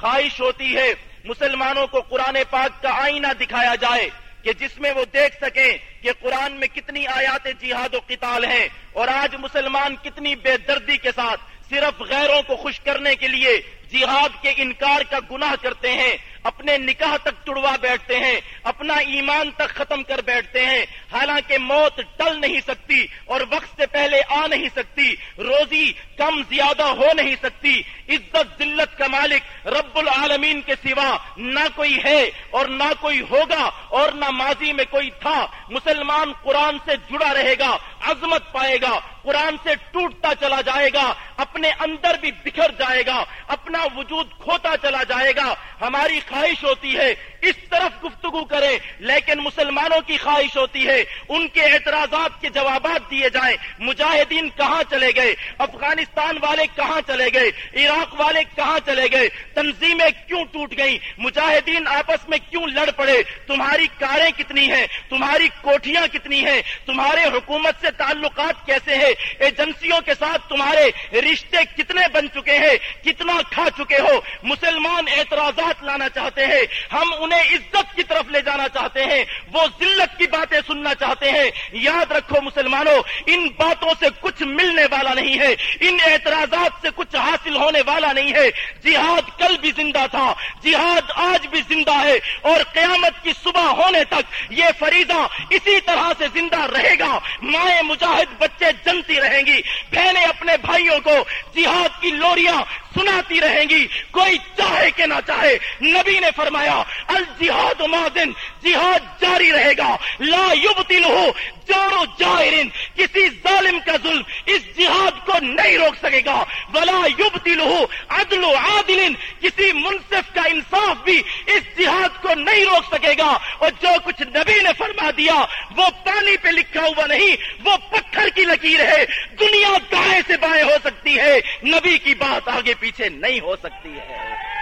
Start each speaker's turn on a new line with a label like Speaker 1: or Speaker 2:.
Speaker 1: خواہش ہوتی ہے مسلمانوں کو قرآن پاک کا آئینہ دکھایا جائے کہ جس میں وہ دیکھ سکیں کہ قرآن میں کتنی آیات جہاد و قتال ہیں اور آج مسلمان کتنی بے دردی کے ساتھ صرف غیروں کو خوش کرنے کے لیے جہاد کے انکار کا گناہ کرتے ہیں، اپنے نکاح تک تڑوا بیٹھتے ہیں، اپنا ایمان تک ختم کر بیٹھتے ہیں۔ حالانکہ موت ٹل نہیں سکتی اور وقت سے پہلے آ نہیں سکتی۔ روزی کم زیادہ ہو نہیں سکتی۔ عزت، ذلت کا مالک رب العالمین کے سوا نہ کوئی ہے اور نہ کوئی ہوگا اور نہ ماضی میں کوئی تھا۔ مسلمان قرآن سے جڑا رہے گا، عظمت پائے گا، قرآن سے ٹوٹتا چلا جائے گا، اپنے اندر بھی بکھر جائے گا، اپنا وجود کھوتا چلا جائے گا۔ ہماری خواہش ہوتی ہے اس طرف گفتگو کرے، لیکن مسلمانوں کی خواہش ہوتی ہے ان کے اعتراضات کے جوابات دیے جائیں۔ مجاہدین کہاں چلے گئے؟ افغانستان والے کہاں چلے گئے؟ عراق والے کہاں چلے گئے؟ تنظیمیں کیوں ٹوٹ گئیں؟ مجاہدین آپس میں کیوں لڑ پڑے؟ تمہاری کاریں کتنی ہیں؟ تمہاری کوٹیاں کتنی ہیں؟ تمہارے حکومت سے تعلقات کیسے ہیں؟ ایجنسیوں کے ساتھ تمہارے رشتے کتنے بن چکے ہیں؟ کتنا کھا چکے ہو؟ مسلمان اعتراضات لانا چاہتے ہیں۔ ہم انہیں عزت کی طرف لے جانا چاہتے ہیں۔ وہ ذلت کی باتیں سننا چاہتے ہیں۔ یاد رکھو مسلمانوں، ان باتوں سے کچھ ملنے والا نہیں ہے۔ ان اعتراضات سے کچھ حاصل ہونے والا نہیں ہے۔ جہاد کل بھی زندہ تھا۔ جہاد آج بھی زندہ ہے۔ اور قیامت کی صبح ہونے تک یہ فریضہ اسی طرح سے زندہ رہے گا۔ مائیں مجاہد بچے جنتی رہیں گی۔ بہنیں اپنے بھائیوں کو جہاد کی لوریاں سناتی رہیں گی۔ کوئی چاہے کہ نہ چاہے۔ نبی نے فرمایا، الجہاد مادن جہاد جاری رہے گا۔ لا یبتل ہو جوڑو جائرن کسی ظالم کا ظلم اس جہاد کو نہیں روک سکے گا۔ بلا یبتل ہو عدل و عادل، کسی منصف کا انصاف بھی اس جہاد کو نہیں روک سکے گا۔ اور جو کچھ نبی نے فرما دیا، وہ پانی پہ لکھا ہوا نہیں، وہ پتھر کی لکیر ہے۔ دنیا دائیں سے بائیں ہو سکتی ہے، نبی کی بات آگے پیچھے نہیں ہو سکتی ہے۔